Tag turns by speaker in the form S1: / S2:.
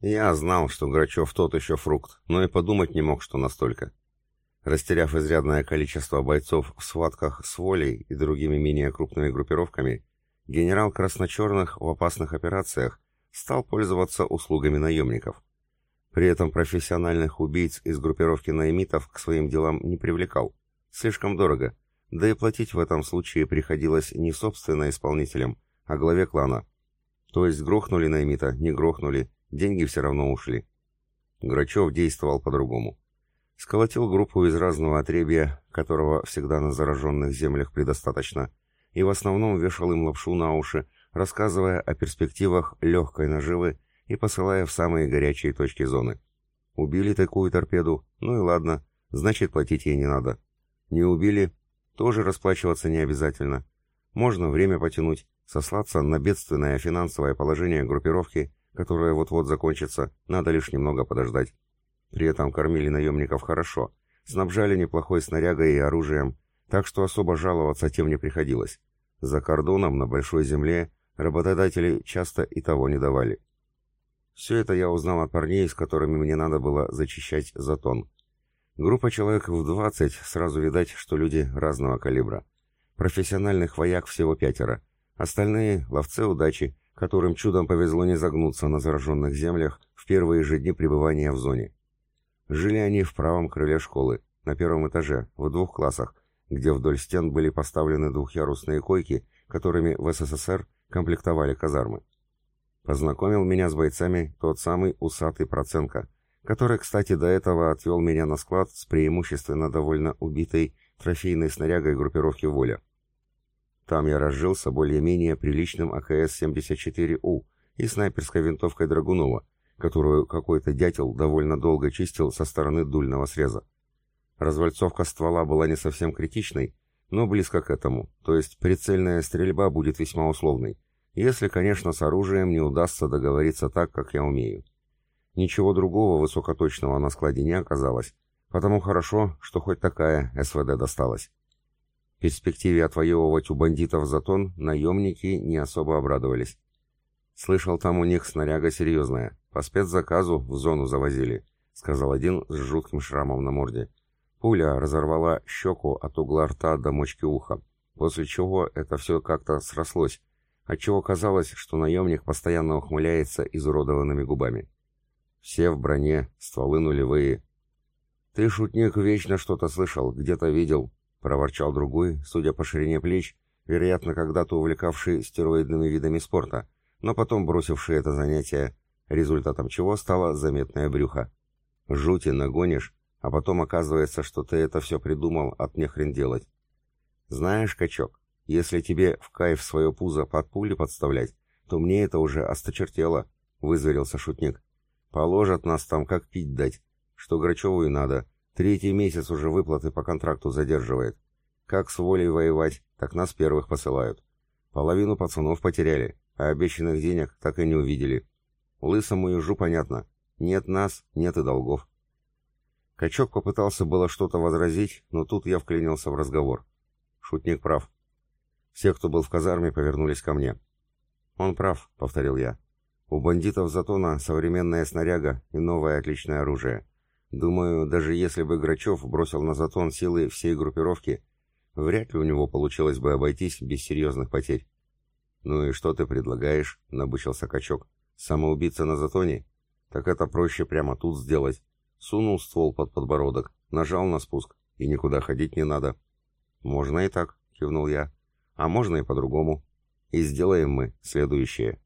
S1: Я знал, что Грачев тот еще фрукт, но и подумать не мог, что настолько. Растеряв изрядное количество бойцов в схватках с Волей и другими менее крупными группировками, генерал Красночерных в опасных операциях стал пользоваться услугами наемников. При этом профессиональных убийц из группировки наимитов к своим делам не привлекал. Слишком дорого, да и платить в этом случае приходилось не собственно исполнителям, а главе клана. То есть грохнули наимита, не грохнули, деньги все равно ушли. Грачев действовал по-другому. Сколотил группу из разного отребья, которого всегда на зараженных землях предостаточно, и в основном вешал им лапшу на уши, рассказывая о перспективах легкой наживы и посылая в самые горячие точки зоны. Убили такую торпеду, ну и ладно, значит платить ей не надо. Не убили, тоже расплачиваться не обязательно. Можно время потянуть, сослаться на бедственное финансовое положение группировки, которое вот-вот закончится, надо лишь немного подождать. При этом кормили наемников хорошо, снабжали неплохой снарягой и оружием, так что особо жаловаться тем не приходилось. За кордоном на большой земле работодатели часто и того не давали. Все это я узнал от парней, с которыми мне надо было зачищать затон. Группа человек в 20, сразу видать, что люди разного калибра. Профессиональных вояк всего пятеро. Остальные — ловцы удачи, которым чудом повезло не загнуться на зараженных землях в первые же дни пребывания в зоне. Жили они в правом крыле школы, на первом этаже, в двух классах, где вдоль стен были поставлены двухъярусные койки, которыми в СССР комплектовали казармы. Познакомил меня с бойцами тот самый усатый Проценко, который, кстати, до этого отвел меня на склад с преимущественно довольно убитой трофейной снарягой группировки «Воля». Там я разжился более-менее приличным АКС-74У и снайперской винтовкой Драгунова, которую какой-то дятел довольно долго чистил со стороны дульного среза. Развальцовка ствола была не совсем критичной, но близко к этому, то есть прицельная стрельба будет весьма условной, если, конечно, с оружием не удастся договориться так, как я умею. Ничего другого высокоточного на складе не оказалось, потому хорошо, что хоть такая СВД досталась. Перспективе отвоевывать у бандитов затон наемники не особо обрадовались. Слышал, там у них снаряга серьезная, по спецзаказу в зону завозили, сказал один с жутким шрамом на морде. Пуля разорвала щеку от угла рта до мочки уха, после чего это все как-то срослось, отчего казалось, что наемник постоянно ухмыляется изуродованными губами. Все в броне, стволы нулевые. «Ты, шутник, вечно что-то слышал, где-то видел», — проворчал другой, судя по ширине плеч, вероятно, когда-то увлекавший стероидными видами спорта, но потом бросивший это занятие, результатом чего стало заметное брюхо. «Жути нагонишь, а потом оказывается, что ты это все придумал, от хрен делать. Знаешь, качок, если тебе в кайф свое пузо под пули подставлять, то мне это уже осточертело, — вызверился шутник. Положат нас там, как пить дать, что Грачеву и надо. Третий месяц уже выплаты по контракту задерживает. Как с волей воевать, так нас первых посылают. Половину пацанов потеряли, а обещанных денег так и не увидели. Лысому ежу понятно. Нет нас, нет и долгов. Качок попытался было что-то возразить, но тут я вклинился в разговор. Шутник прав. Все, кто был в казарме, повернулись ко мне. «Он прав», — повторил я. «У бандитов Затона современная снаряга и новое отличное оружие. Думаю, даже если бы Грачев бросил на Затон силы всей группировки, вряд ли у него получилось бы обойтись без серьезных потерь». «Ну и что ты предлагаешь?» — набычился Качок. «Самоубийца на Затоне? Так это проще прямо тут сделать. Сунул ствол под подбородок, нажал на спуск, и никуда ходить не надо. «Можно и так», — кивнул я. «А можно и по-другому. И сделаем мы следующее».